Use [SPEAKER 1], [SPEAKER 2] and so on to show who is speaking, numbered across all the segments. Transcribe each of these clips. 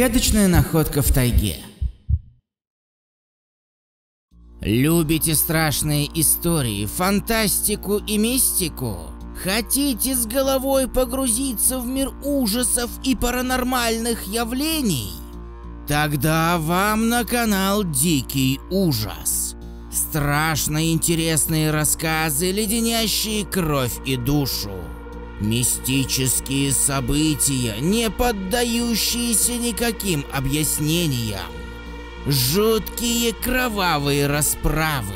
[SPEAKER 1] Загадочная находка в тайге. Любите страшные истории, фантастику и мистику? Хотите с головой погрузиться в мир ужасов и паранормальных явлений? Тогда вам на канал Дикий Ужас. Страшно интересные рассказы, леденящие кровь и душу. Мистические события, не поддающиеся никаким объяснениям. Жуткие кровавые расправы.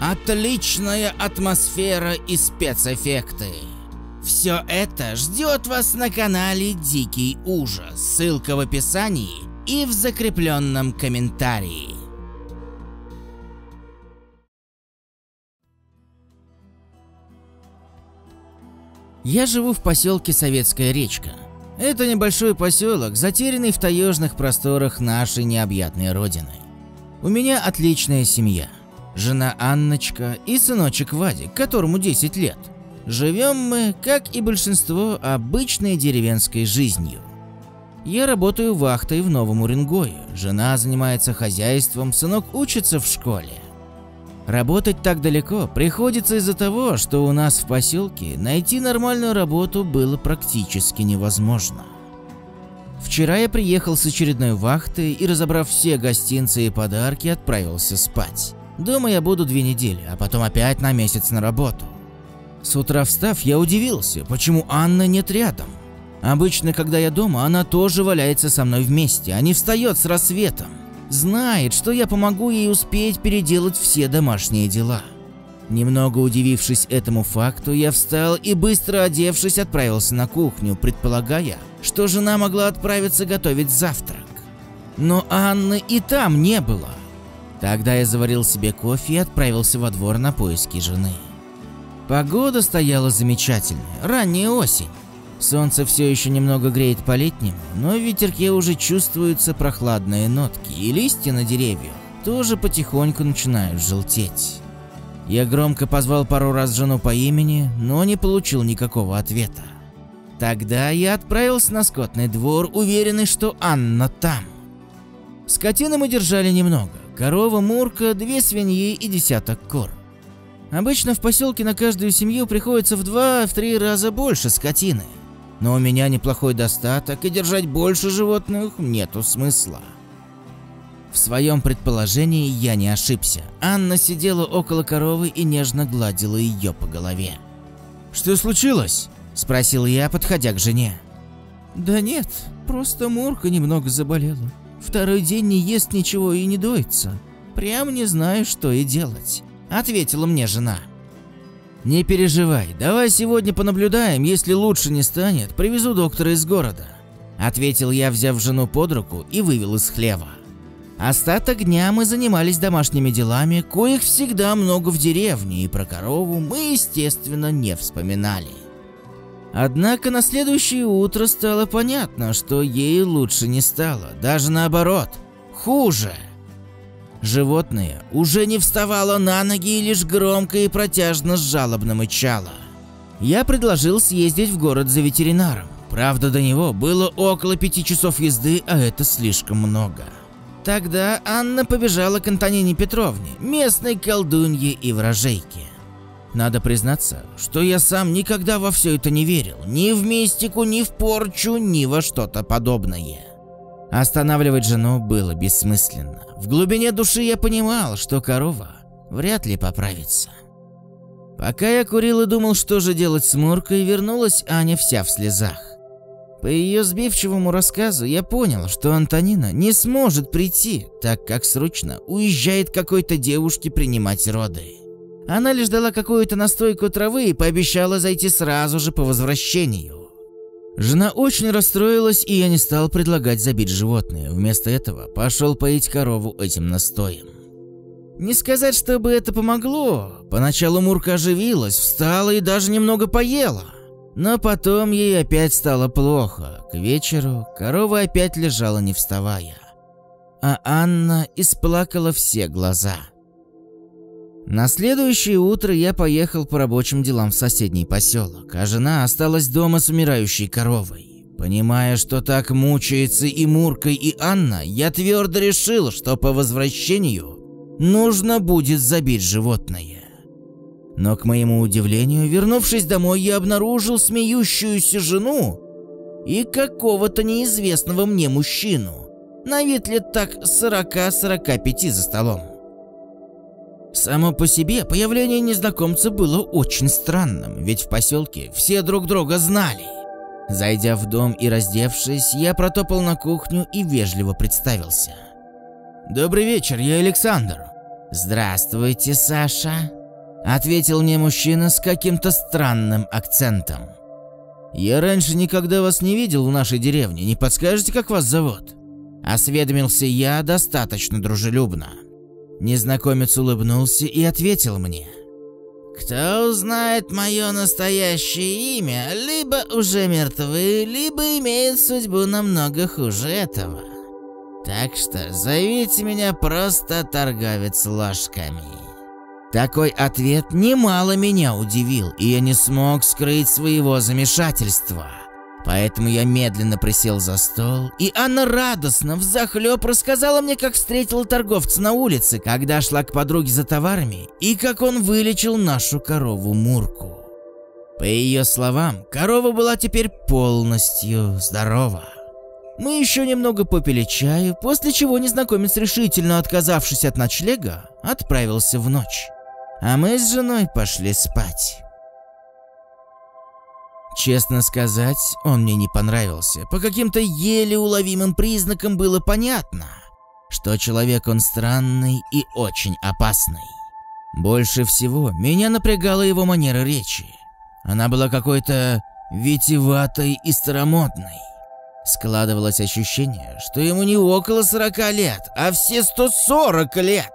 [SPEAKER 1] Отличная атмосфера и спецэффекты. Все это ждет вас на канале Дикий Ужас. Ссылка в описании и в закрепленном комментарии. Я живу в поселке Советская речка. Это небольшой поселок, затерянный в таежных просторах нашей необъятной родины. У меня отличная семья. Жена Анночка и сыночек Вадик, которому 10 лет. Живем мы, как и большинство, обычной деревенской жизнью. Я работаю вахтой в Новом Уренгое, жена занимается хозяйством, сынок учится в школе. Работать так далеко приходится из-за того, что у нас в поселке найти нормальную работу было практически невозможно. Вчера я приехал с очередной вахты и, разобрав все гостинцы и подарки, отправился спать. Дома я буду две недели, а потом опять на месяц на работу. С утра встав, я удивился, почему Анны нет рядом. Обычно, когда я дома, она тоже валяется со мной вместе, а не встает с рассветом. Знает, что я помогу ей успеть переделать все домашние дела. Немного удивившись этому факту, я встал и быстро одевшись отправился на кухню, предполагая, что жена могла отправиться готовить завтрак. Но Анны и там не было. Тогда я заварил себе кофе и отправился во двор на поиски жены. Погода стояла замечательная, ранняя осень. Солнце все еще немного греет по-летнему, но в ветерке уже чувствуются прохладные нотки, и листья на деревьях тоже потихоньку начинают желтеть. Я громко позвал пару раз жену по имени, но не получил никакого ответа. Тогда я отправился на скотный двор, уверенный, что Анна там. Скотины мы держали немного. Корова, мурка, две свиньи и десяток кур. Обычно в поселке на каждую семью приходится в два-три раза больше скотины но у меня неплохой достаток, и держать больше животных нету смысла. В своем предположении я не ошибся. Анна сидела около коровы и нежно гладила ее по голове. «Что случилось?» – спросил я, подходя к жене. «Да нет, просто Мурка немного заболела. Второй день не ест ничего и не доится. Прям не знаю, что и делать», – ответила мне жена. «Не переживай, давай сегодня понаблюдаем, если лучше не станет, привезу доктора из города», ответил я, взяв жену под руку и вывел из хлева. Остаток дня мы занимались домашними делами, коих всегда много в деревне, и про корову мы, естественно, не вспоминали. Однако на следующее утро стало понятно, что ей лучше не стало, даже наоборот, хуже – Животное уже не вставало на ноги и лишь громко и протяжно жалобно мычало. Я предложил съездить в город за ветеринаром. Правда, до него было около пяти часов езды, а это слишком много. Тогда Анна побежала к Антонине Петровне, местной колдунье и вражейке. Надо признаться, что я сам никогда во все это не верил, ни в мистику, ни в порчу, ни во что-то подобное. Останавливать жену было бессмысленно. В глубине души я понимал, что корова вряд ли поправится. Пока я курил и думал, что же делать с Муркой, вернулась Аня вся в слезах. По ее сбивчивому рассказу я понял, что Антонина не сможет прийти, так как срочно уезжает какой-то девушке принимать роды. Она лишь дала какую-то настойку травы и пообещала зайти сразу же по возвращению. Жена очень расстроилась, и я не стал предлагать забить животное. Вместо этого пошел поить корову этим настоем. Не сказать, чтобы это помогло. Поначалу Мурка оживилась, встала и даже немного поела. Но потом ей опять стало плохо. К вечеру корова опять лежала не вставая. А Анна исплакала все глаза. На следующее утро я поехал по рабочим делам в соседний поселок, а жена осталась дома с умирающей коровой. Понимая, что так мучается и Мурка, и Анна, я твердо решил, что по возвращению нужно будет забить животное. Но, к моему удивлению, вернувшись домой, я обнаружил смеющуюся жену и какого-то неизвестного мне мужчину, на вид лет так 40-45 за столом. Само по себе появление незнакомца было очень странным, ведь в поселке все друг друга знали. Зайдя в дом и раздевшись, я протопал на кухню и вежливо представился. «Добрый вечер, я Александр». «Здравствуйте, Саша», — ответил мне мужчина с каким-то странным акцентом. «Я раньше никогда вас не видел в нашей деревне, не подскажете, как вас зовут?» Осведомился я достаточно дружелюбно. Незнакомец улыбнулся и ответил мне. «Кто узнает мое настоящее имя, либо уже мертвы, либо имеет судьбу намного хуже этого. Так что зовите меня просто торговец ложками». Такой ответ немало меня удивил, и я не смог скрыть своего замешательства. Поэтому я медленно присел за стол, и Анна радостно, взахлеб рассказала мне, как встретила торговца на улице, когда шла к подруге за товарами, и как он вылечил нашу корову Мурку. По ее словам, корова была теперь полностью здорова. Мы еще немного попили чаю, после чего незнакомец, решительно отказавшись от ночлега, отправился в ночь. А мы с женой пошли спать. Честно сказать, он мне не понравился. По каким-то еле уловимым признакам было понятно, что человек он странный и очень опасный. Больше всего меня напрягала его манера речи. Она была какой-то витиватой и старомодной. Складывалось ощущение, что ему не около 40 лет, а все 140 лет.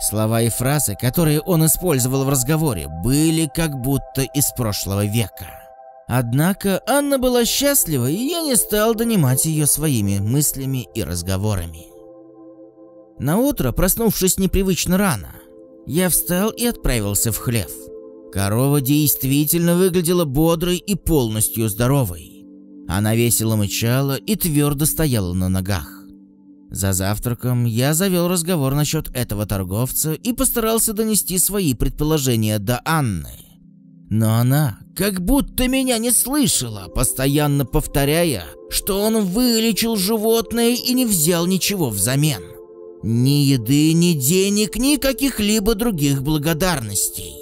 [SPEAKER 1] Слова и фразы, которые он использовал в разговоре, были как будто из прошлого века. Однако Анна была счастлива, и я не стал донимать ее своими мыслями и разговорами. На утро, проснувшись непривычно рано, я встал и отправился в хлев. Корова действительно выглядела бодрой и полностью здоровой. Она весело мычала и твердо стояла на ногах. За завтраком я завел разговор насчет этого торговца и постарался донести свои предположения до Анны. Но она как будто меня не слышала, постоянно повторяя, что он вылечил животное и не взял ничего взамен. Ни еды, ни денег, ни каких-либо других благодарностей.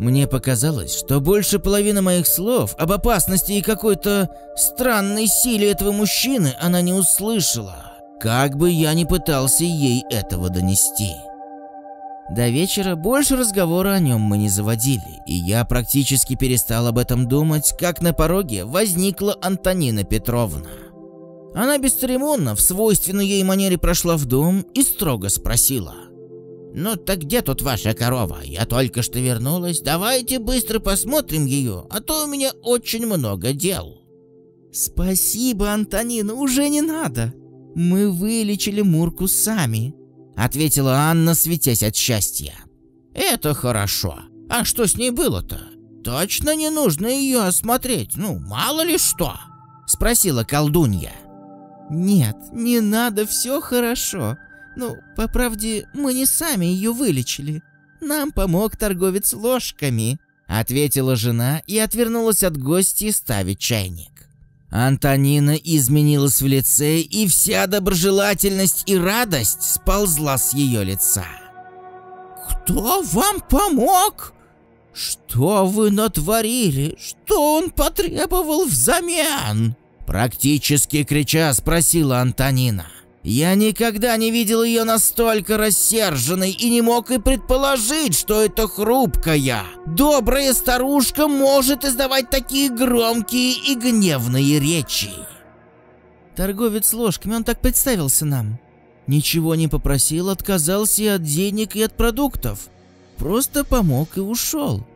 [SPEAKER 1] Мне показалось, что больше половины моих слов об опасности и какой-то странной силе этого мужчины она не услышала, как бы я ни пытался ей этого донести. До вечера больше разговора о нем мы не заводили, и я практически перестал об этом думать, как на пороге возникла Антонина Петровна. Она бесцеремонно, в свойственной ей манере прошла в дом и строго спросила. «Ну так где тут ваша корова? Я только что вернулась. Давайте быстро посмотрим ее, а то у меня очень много дел». «Спасибо, Антонина, уже не надо. Мы вылечили Мурку сами ответила Анна, светясь от счастья. Это хорошо. А что с ней было-то? Точно не нужно ее осмотреть, ну, мало ли что? Спросила колдунья. Нет, не надо, все хорошо. Ну, по правде, мы не сами ее вылечили. Нам помог торговец ложками, ответила жена и отвернулась от гостей ставить чайник. Антонина изменилась в лице, и вся доброжелательность и радость сползла с ее лица. «Кто вам помог? Что вы натворили? Что он потребовал взамен?» Практически крича спросила Антонина. Я никогда не видел ее настолько рассерженной и не мог и предположить, что это хрупкая, добрая старушка может издавать такие громкие и гневные речи. Торговец ложками, он так представился нам. Ничего не попросил, отказался и от денег, и от продуктов. Просто помог и ушел.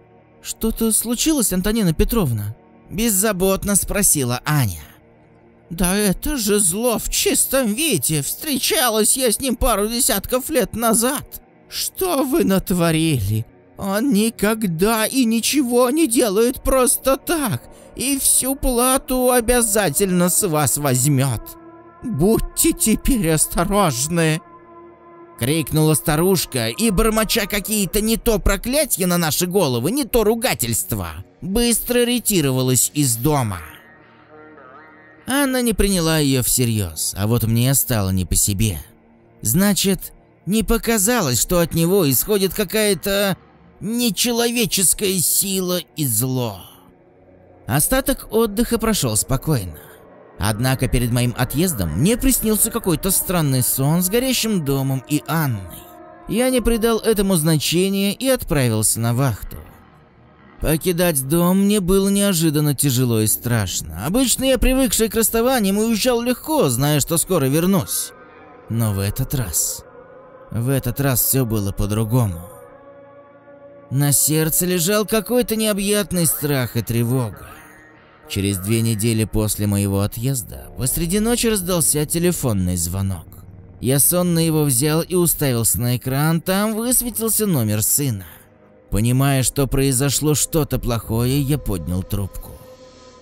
[SPEAKER 1] Что-то случилось, Антонина Петровна? Беззаботно спросила Аня. «Да это же зло в чистом виде! Встречалась я с ним пару десятков лет назад! Что вы натворили? Он никогда и ничего не делает просто так, и всю плату обязательно с вас возьмет. Будьте теперь осторожны!» Крикнула старушка и, бормоча какие-то не то проклятия на наши головы, не то ругательства, быстро ретировалась из дома. Анна не приняла ее всерьез, а вот мне стало не по себе. Значит, не показалось, что от него исходит какая-то нечеловеческая сила и зло. Остаток отдыха прошел спокойно. Однако перед моим отъездом мне приснился какой-то странный сон с горящим домом и Анной. Я не придал этому значения и отправился на вахту. Покидать дом мне было неожиданно тяжело и страшно. Обычно я, привыкший к расставаниям, уезжал легко, зная, что скоро вернусь. Но в этот раз... В этот раз все было по-другому. На сердце лежал какой-то необъятный страх и тревога. Через две недели после моего отъезда посреди ночи раздался телефонный звонок. Я сонно его взял и уставился на экран, там высветился номер сына. Понимая, что произошло что-то плохое, я поднял трубку.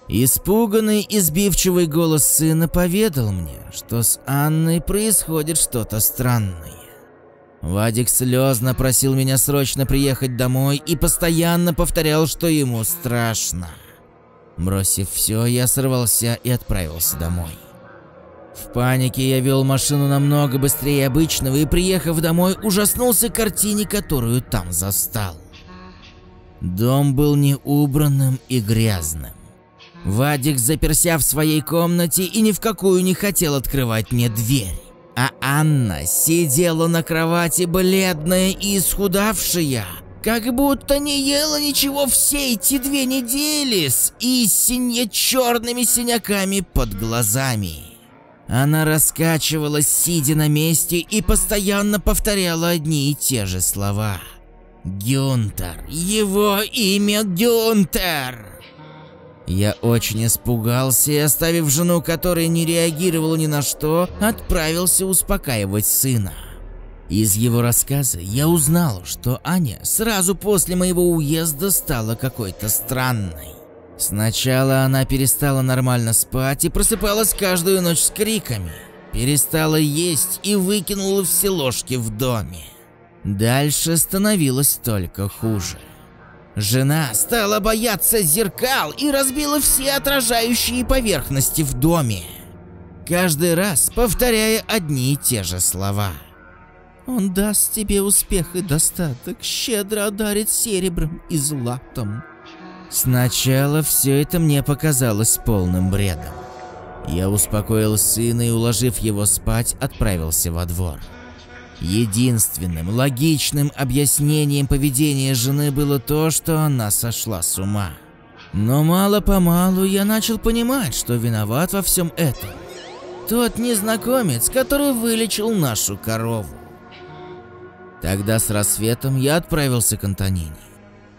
[SPEAKER 1] Испуганный и сбивчивый голос сына поведал мне, что с Анной происходит что-то странное. Вадик слезно просил меня срочно приехать домой и постоянно повторял, что ему страшно. Бросив все, я сорвался и отправился домой. В панике я вел машину намного быстрее обычного и, приехав домой, ужаснулся картине, которую там застал. Дом был неубранным и грязным. Вадик заперся в своей комнате и ни в какую не хотел открывать мне дверь. А Анна сидела на кровати бледная и исхудавшая, как будто не ела ничего все эти две недели с истинно черными синяками под глазами. Она раскачивалась, сидя на месте, и постоянно повторяла одни и те же слова. «Гюнтер! Его имя Гюнтер!» Я очень испугался и, оставив жену, которая не реагировала ни на что, отправился успокаивать сына. Из его рассказа я узнал, что Аня сразу после моего уезда стала какой-то странной. Сначала она перестала нормально спать и просыпалась каждую ночь с криками. Перестала есть и выкинула все ложки в доме. Дальше становилось только хуже. Жена стала бояться зеркал и разбила все отражающие поверхности в доме. Каждый раз повторяя одни и те же слова – он даст тебе успех и достаток, щедро одарит серебром и златом. Сначала все это мне показалось полным бредом. Я успокоил сына и, уложив его спать, отправился во двор. Единственным логичным объяснением поведения жены было то, что она сошла с ума. Но мало-помалу я начал понимать, что виноват во всем этом. Тот незнакомец, который вылечил нашу корову. Тогда с рассветом я отправился к Антонине.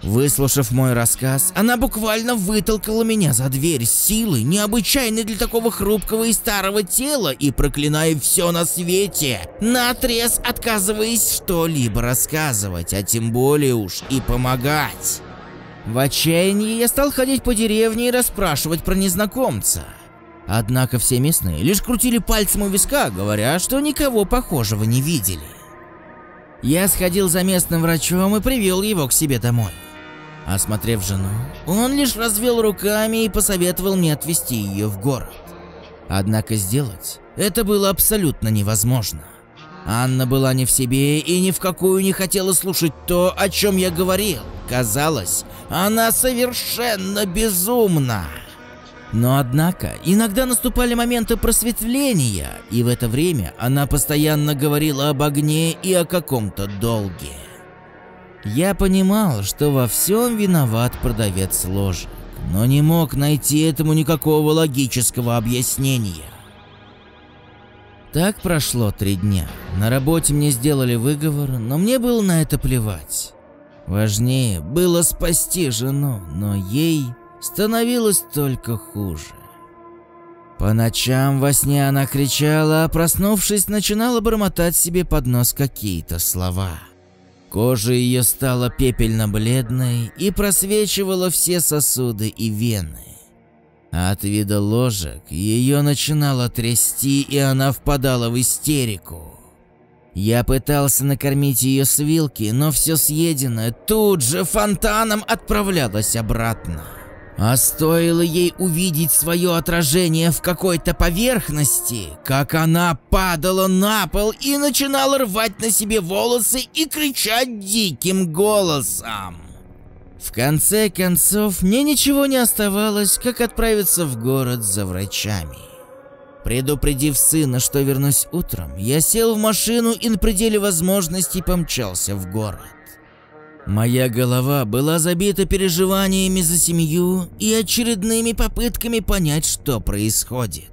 [SPEAKER 1] Выслушав мой рассказ, она буквально вытолкала меня за дверь силой, необычайной для такого хрупкого и старого тела, и проклиная все на свете, наотрез отказываясь что-либо рассказывать, а тем более уж и помогать. В отчаянии я стал ходить по деревне и расспрашивать про незнакомца. Однако все местные лишь крутили пальцем у виска, говоря, что никого похожего не видели. Я сходил за местным врачом и привел его к себе домой. Осмотрев жену, он лишь развел руками и посоветовал мне отвезти ее в город. Однако сделать это было абсолютно невозможно. Анна была не в себе и ни в какую не хотела слушать то, о чем я говорил. Казалось, она совершенно безумна. Но однако, иногда наступали моменты просветления, и в это время она постоянно говорила об огне и о каком-то долге. Я понимал, что во всем виноват продавец ложек, но не мог найти этому никакого логического объяснения. Так прошло три дня. На работе мне сделали выговор, но мне было на это плевать. Важнее было спасти жену, но ей становилось только хуже. По ночам во сне она кричала, а проснувшись, начинала бормотать себе под нос какие-то слова. Кожа ее стала пепельно-бледной и просвечивала все сосуды и вены. От вида ложек ее начинало трясти, и она впадала в истерику. Я пытался накормить ее с вилки, но все съеденное тут же фонтаном отправлялось обратно. А стоило ей увидеть свое отражение в какой-то поверхности, как она падала на пол и начинала рвать на себе волосы и кричать диким голосом. В конце концов, мне ничего не оставалось, как отправиться в город за врачами. Предупредив сына, что вернусь утром, я сел в машину и на пределе возможностей помчался в город. Моя голова была забита переживаниями за семью и очередными попытками понять, что происходит.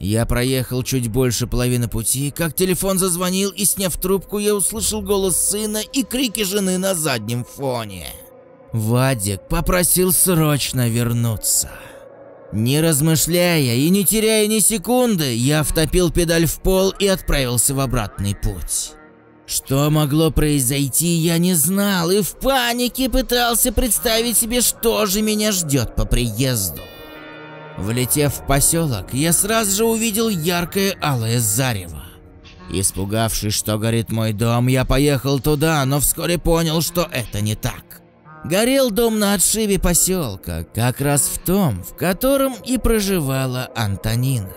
[SPEAKER 1] Я проехал чуть больше половины пути, как телефон зазвонил и, сняв трубку, я услышал голос сына и крики жены на заднем фоне. Вадик попросил срочно вернуться. Не размышляя и не теряя ни секунды, я втопил педаль в пол и отправился в обратный путь. Что могло произойти, я не знал и в панике пытался представить себе, что же меня ждет по приезду. Влетев в поселок, я сразу же увидел яркое алое зарево. Испугавшись, что горит мой дом, я поехал туда, но вскоре понял, что это не так. Горел дом на отшибе поселка, как раз в том, в котором и проживала Антонина.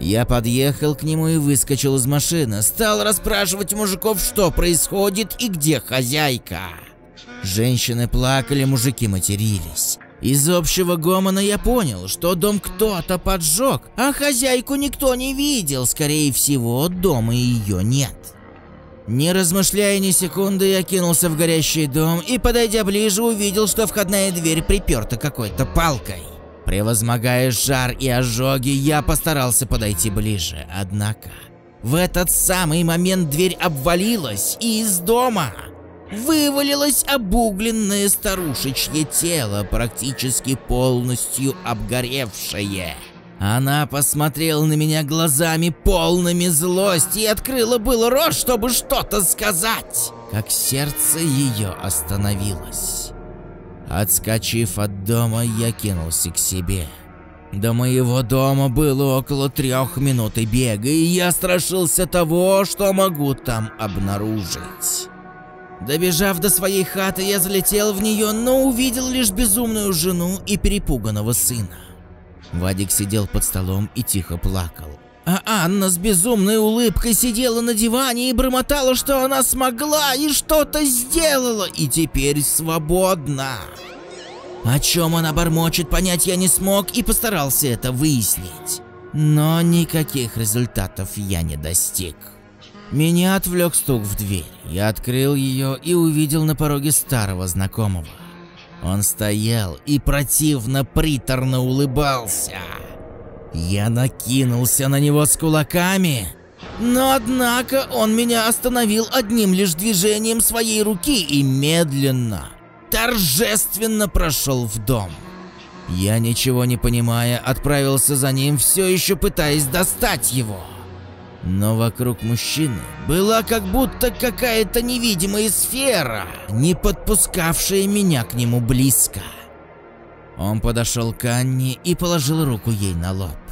[SPEAKER 1] Я подъехал к нему и выскочил из машины, стал расспрашивать мужиков, что происходит и где хозяйка. Женщины плакали, мужики матерились. Из общего гомона я понял, что дом кто-то поджег, а хозяйку никто не видел, скорее всего, дома ее нет. Не размышляя ни секунды, я кинулся в горящий дом и, подойдя ближе, увидел, что входная дверь приперта какой-то палкой. Превозмогая жар и ожоги, я постарался подойти ближе, однако... В этот самый момент дверь обвалилась, и из дома вывалилось обугленное старушечье тело, практически полностью обгоревшее. Она посмотрела на меня глазами полными злости и открыла был рот, чтобы что-то сказать, как сердце ее остановилось. Отскочив от дома, я кинулся к себе. До моего дома было около трех минут бега, и я страшился того, что могу там обнаружить. Добежав до своей хаты, я залетел в нее, но увидел лишь безумную жену и перепуганного сына. Вадик сидел под столом и тихо плакал. А Анна с безумной улыбкой сидела на диване и бормотала, что она смогла и что-то сделала, и теперь свободна. О чем она бормочет, понять я не смог и постарался это выяснить. Но никаких результатов я не достиг. Меня отвлек стук в дверь. Я открыл ее и увидел на пороге старого знакомого. Он стоял и противно приторно улыбался. Я накинулся на него с кулаками, но однако он меня остановил одним лишь движением своей руки и медленно, торжественно прошел в дом. Я, ничего не понимая, отправился за ним, все еще пытаясь достать его. Но вокруг мужчины была как будто какая-то невидимая сфера, не подпускавшая меня к нему близко. Он подошел к Анне и положил руку ей на лоб.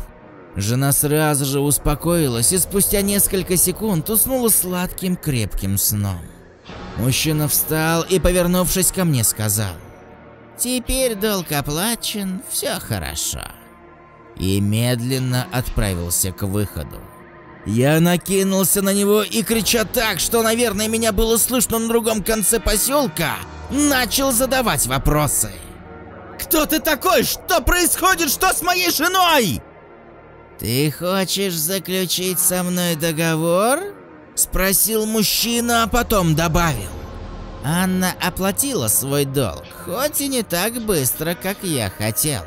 [SPEAKER 1] Жена сразу же успокоилась и спустя несколько секунд уснула сладким крепким сном. Мужчина встал и, повернувшись ко мне, сказал, «Теперь долг оплачен, все хорошо». И медленно отправился к выходу. Я накинулся на него и, крича так, что, наверное, меня было слышно на другом конце поселка, начал задавать вопросы. «Кто ты такой? Что происходит? Что с моей женой?» «Ты хочешь заключить со мной договор?» Спросил мужчина, а потом добавил. Анна оплатила свой долг, хоть и не так быстро, как я хотел.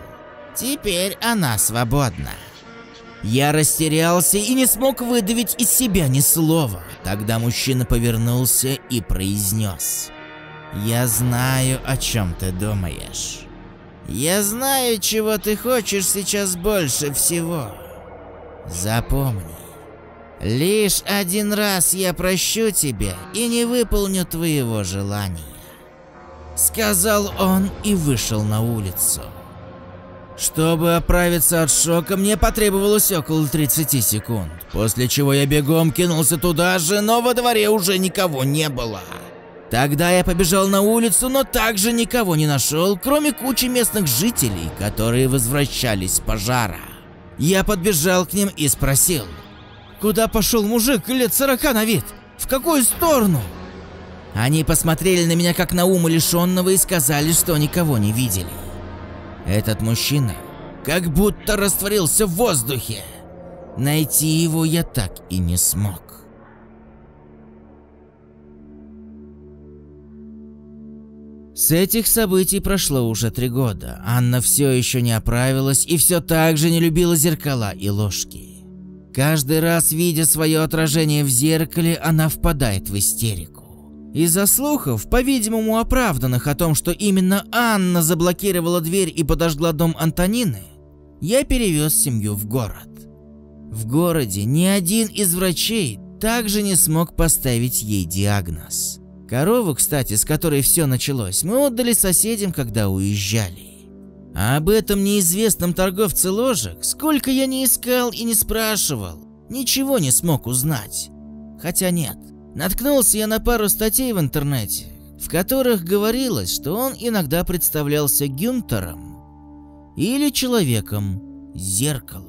[SPEAKER 1] Теперь она свободна. Я растерялся и не смог выдавить из себя ни слова. Тогда мужчина повернулся и произнес. «Я знаю, о чем ты думаешь. Я знаю, чего ты хочешь сейчас больше всего. Запомни, Лишь один раз я прощу тебя и не выполню твоего желания. Сказал он и вышел на улицу. Чтобы оправиться от шока, мне потребовалось около 30 секунд, после чего я бегом кинулся туда же, но во дворе уже никого не было. Тогда я побежал на улицу, но также никого не нашел, кроме кучи местных жителей, которые возвращались с пожара. Я подбежал к ним и спросил, куда пошел мужик лет сорока на вид? В какую сторону? Они посмотрели на меня как на ума лишенного и сказали, что никого не видели. Этот мужчина как будто растворился в воздухе. Найти его я так и не смог. С этих событий прошло уже три года. Анна все еще не оправилась и все так же не любила зеркала и ложки. Каждый раз, видя свое отражение в зеркале, она впадает в истерику. Из-за слухов, по-видимому оправданных о том, что именно Анна заблокировала дверь и подожгла дом Антонины, я перевез семью в город. В городе ни один из врачей также не смог поставить ей диагноз. Корову, кстати, с которой все началось, мы отдали соседям, когда уезжали. А об этом неизвестном торговце ложек, сколько я не искал и не спрашивал, ничего не смог узнать. Хотя нет, Наткнулся я на пару статей в интернете, в которых говорилось, что он иногда представлялся Гюнтером или человеком-зеркалом.